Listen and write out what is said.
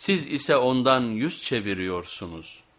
siz ise ondan yüz çeviriyorsunuz.''